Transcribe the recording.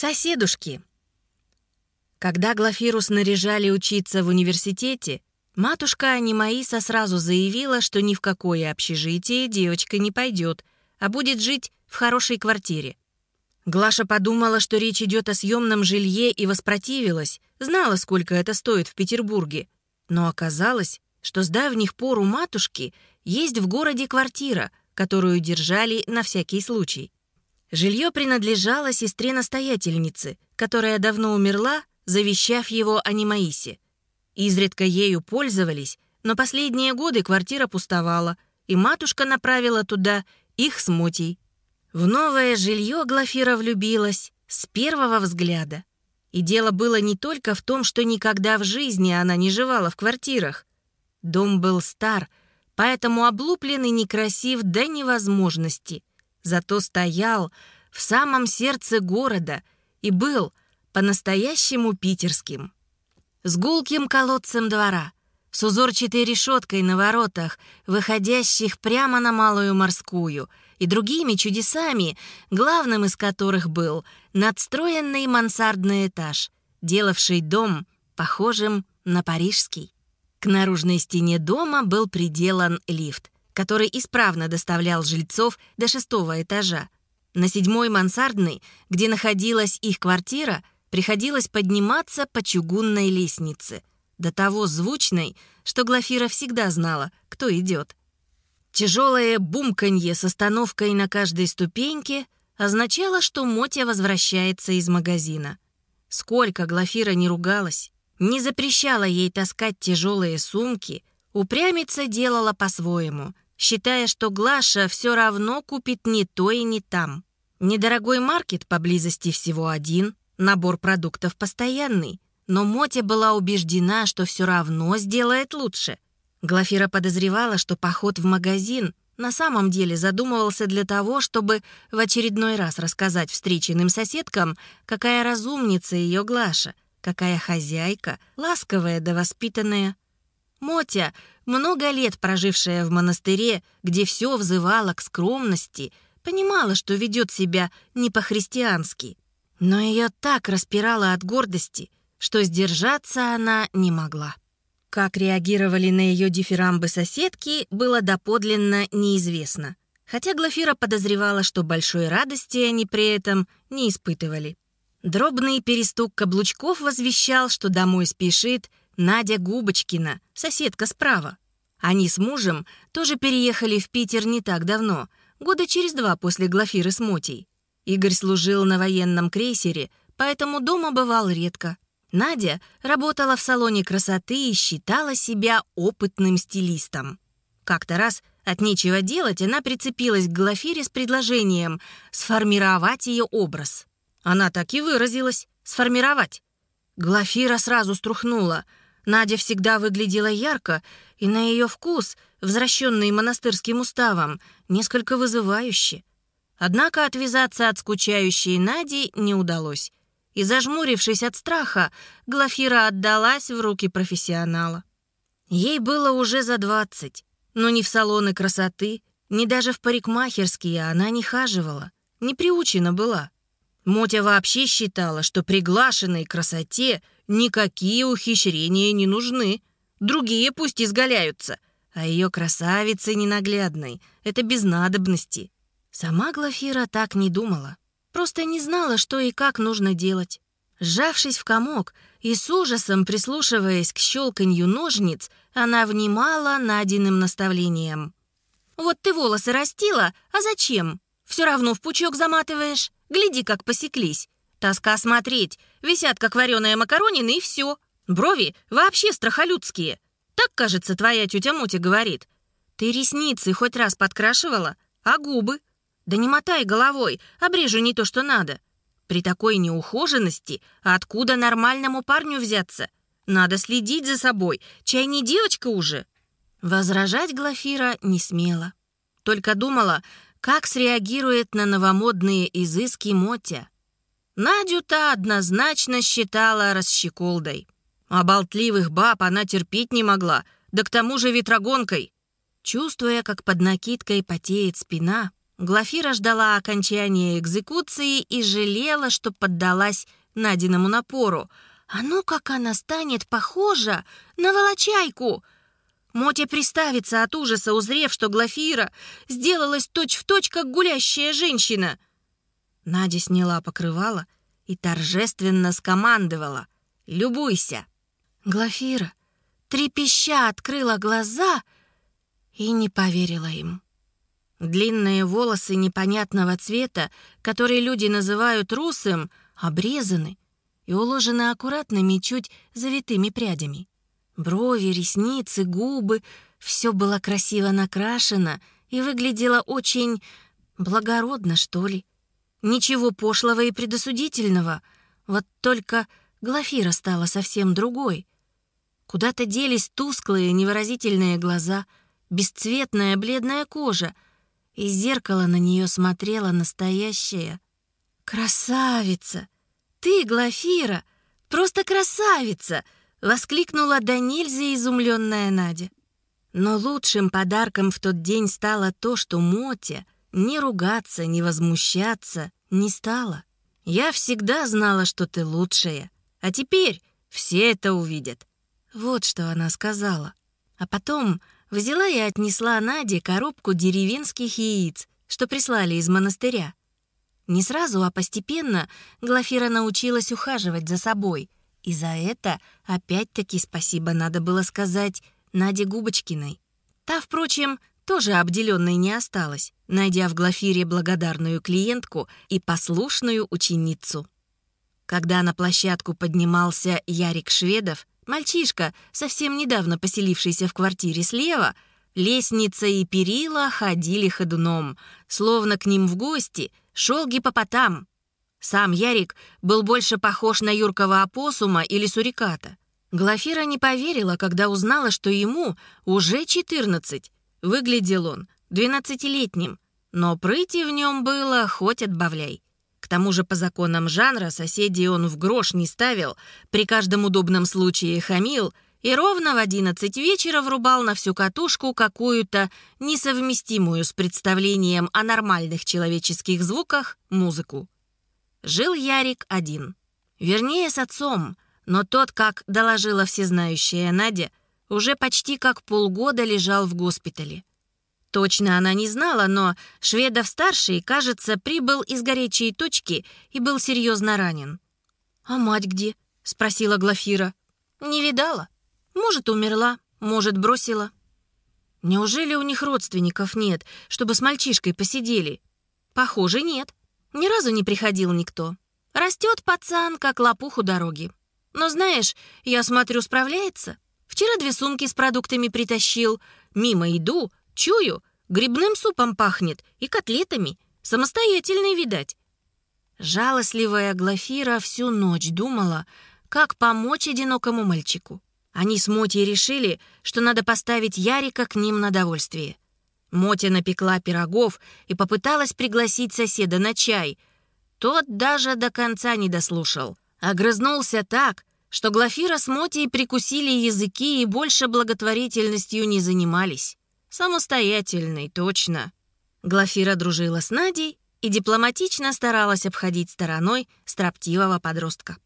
Соседушки. Когда Глафиру снаряжали учиться в университете, матушка Анимаиса сразу заявила, что ни в какое общежитие девочка не пойдет, а будет жить в хорошей квартире. Глаша подумала, что речь идет о съемном жилье и воспротивилась, знала, сколько это стоит в Петербурге. Но оказалось, что с давних пор у матушки есть в городе квартира, которую держали на всякий случай. Жилье принадлежало сестре-настоятельнице, которая давно умерла, завещав его Анимаисе. Изредка ею пользовались, но последние годы квартира пустовала, и матушка направила туда их с Мотей. В новое жилье Глафира влюбилась с первого взгляда. И дело было не только в том, что никогда в жизни она не жевала в квартирах. Дом был стар, поэтому облуплен и некрасив до невозможности зато стоял в самом сердце города и был по-настоящему питерским. С гулким колодцем двора, с узорчатой решеткой на воротах, выходящих прямо на Малую Морскую, и другими чудесами, главным из которых был надстроенный мансардный этаж, делавший дом похожим на парижский. К наружной стене дома был приделан лифт — который исправно доставлял жильцов до шестого этажа. На седьмой мансардной, где находилась их квартира, приходилось подниматься по чугунной лестнице, до того звучной, что Глафира всегда знала, кто идет. Тяжелое бумканье с остановкой на каждой ступеньке означало, что Мотя возвращается из магазина. Сколько Глафира не ругалась, не запрещала ей таскать тяжелые сумки, упрямица делала по-своему — считая, что Глаша все равно купит не то и не там. Недорогой маркет поблизости всего один, набор продуктов постоянный, но Мотя была убеждена, что все равно сделает лучше. Глафира подозревала, что поход в магазин на самом деле задумывался для того, чтобы в очередной раз рассказать встреченным соседкам, какая разумница ее Глаша, какая хозяйка, ласковая да воспитанная. Мотя, много лет прожившая в монастыре, где все взывало к скромности, понимала, что ведет себя не по-христиански. Но ее так распирало от гордости, что сдержаться она не могла. Как реагировали на ее дифирамбы соседки, было доподлинно неизвестно. Хотя Глафира подозревала, что большой радости они при этом не испытывали. Дробный перестук каблучков возвещал, что домой спешит Надя Губочкина, соседка справа. Они с мужем тоже переехали в Питер не так давно, года через два после Глафиры с Мотей. Игорь служил на военном крейсере, поэтому дома бывал редко. Надя работала в салоне красоты и считала себя опытным стилистом. Как-то раз от нечего делать она прицепилась к Глафире с предложением сформировать ее образ. Она так и выразилась — сформировать. Глафира сразу струхнула — Надя всегда выглядела ярко, и на ее вкус, возвращенный монастырским уставом, несколько вызывающе. Однако отвязаться от скучающей Нади не удалось. И, зажмурившись от страха, Глафира отдалась в руки профессионала. Ей было уже за двадцать, но ни в салоны красоты, ни даже в парикмахерские она не хаживала, не приучена была. Мотя вообще считала, что приглашенной красоте никакие ухищрения не нужны. Другие пусть изгаляются, а ее красавицы ненаглядной — это без надобности. Сама Глафира так не думала. Просто не знала, что и как нужно делать. Сжавшись в комок и с ужасом прислушиваясь к щелканью ножниц, она внимала Надиным наставлениям. «Вот ты волосы растила, а зачем? Все равно в пучок заматываешь. Гляди, как посеклись. Тоска смотреть. Висят, как вареные макаронины, и все. Брови вообще страхолюдские. Так, кажется, твоя тетя Мотя говорит. Ты ресницы хоть раз подкрашивала? А губы? Да не мотай головой, обрежу не то, что надо. При такой неухоженности откуда нормальному парню взяться? Надо следить за собой, чай не девочка уже. Возражать Глафира не смела. Только думала, как среагирует на новомодные изыски Мотя. Надю-то однозначно считала расщеколдой. А болтливых баб она терпеть не могла, да к тому же ветрогонкой. Чувствуя, как под накидкой потеет спина, Глафира ждала окончания экзекуции и жалела, что поддалась Надиному напору. «А ну, как она станет похожа на волочайку!» Мотя приставится от ужаса, узрев, что Глафира сделалась точь-в-точь, точь, как гулящая женщина. Надя сняла покрывало и торжественно скомандовала. «Любуйся!» Глафира, трепеща, открыла глаза и не поверила им. Длинные волосы непонятного цвета, которые люди называют русым, обрезаны и уложены аккуратными, чуть завитыми прядями. Брови, ресницы, губы — все было красиво накрашено и выглядело очень благородно, что ли. Ничего пошлого и предосудительного. Вот только Глафира стала совсем другой. Куда-то делись тусклые, невыразительные глаза, бесцветная бледная кожа. Из зеркала на нее смотрела настоящая красавица. Ты, Глафира, просто красавица! Воскликнула до нельзя изумленная Надя. Но лучшим подарком в тот день стало то, что Мотя не ругаться, не возмущаться не стала. Я всегда знала, что ты лучшая, а теперь все это увидят. Вот что она сказала. А потом взяла и отнесла Наде коробку деревенских яиц, что прислали из монастыря. Не сразу, а постепенно Глафира научилась ухаживать за собой. И за это опять-таки спасибо надо было сказать Наде Губочкиной. Та, впрочем, тоже обделенной не осталась, найдя в Глафире благодарную клиентку и послушную ученицу. Когда на площадку поднимался Ярик Шведов, мальчишка, совсем недавно поселившийся в квартире слева, лестница и перила ходили ходуном, словно к ним в гости шел гипопотам. Сам Ярик был больше похож на юркого опоссума или суриката. Глафира не поверила, когда узнала, что ему уже 14. Выглядел он двенадцатилетним, но прыти в нем было хоть отбавляй. К тому же по законам жанра соседей он в грош не ставил, при каждом удобном случае хамил и ровно в одиннадцать вечера врубал на всю катушку какую-то несовместимую с представлением о нормальных человеческих звуках музыку. Жил Ярик один. Вернее, с отцом, но тот, как доложила всезнающая Надя, уже почти как полгода лежал в госпитале. Точно она не знала, но Шведов-старший, кажется, прибыл из горячей точки и был серьезно ранен. «А мать где?» — спросила Глафира. «Не видала. Может, умерла, может, бросила». «Неужели у них родственников нет, чтобы с мальчишкой посидели?» «Похоже, нет. Ни разу не приходил никто. Растет пацан, как лопух у дороги. Но знаешь, я смотрю, справляется. Вчера две сумки с продуктами притащил. Мимо иду, Чую, грибным супом пахнет и котлетами. Самостоятельный, видать. Жалостливая Глафира всю ночь думала, как помочь одинокому мальчику. Они с Мотей решили, что надо поставить Ярика к ним на довольствие. Мотя напекла пирогов и попыталась пригласить соседа на чай. Тот даже до конца не дослушал. Огрызнулся так, что Глафира с Мотей прикусили языки и больше благотворительностью не занимались. Самостоятельный, точно. Глафира дружила с Надей и дипломатично старалась обходить стороной строптивого подростка.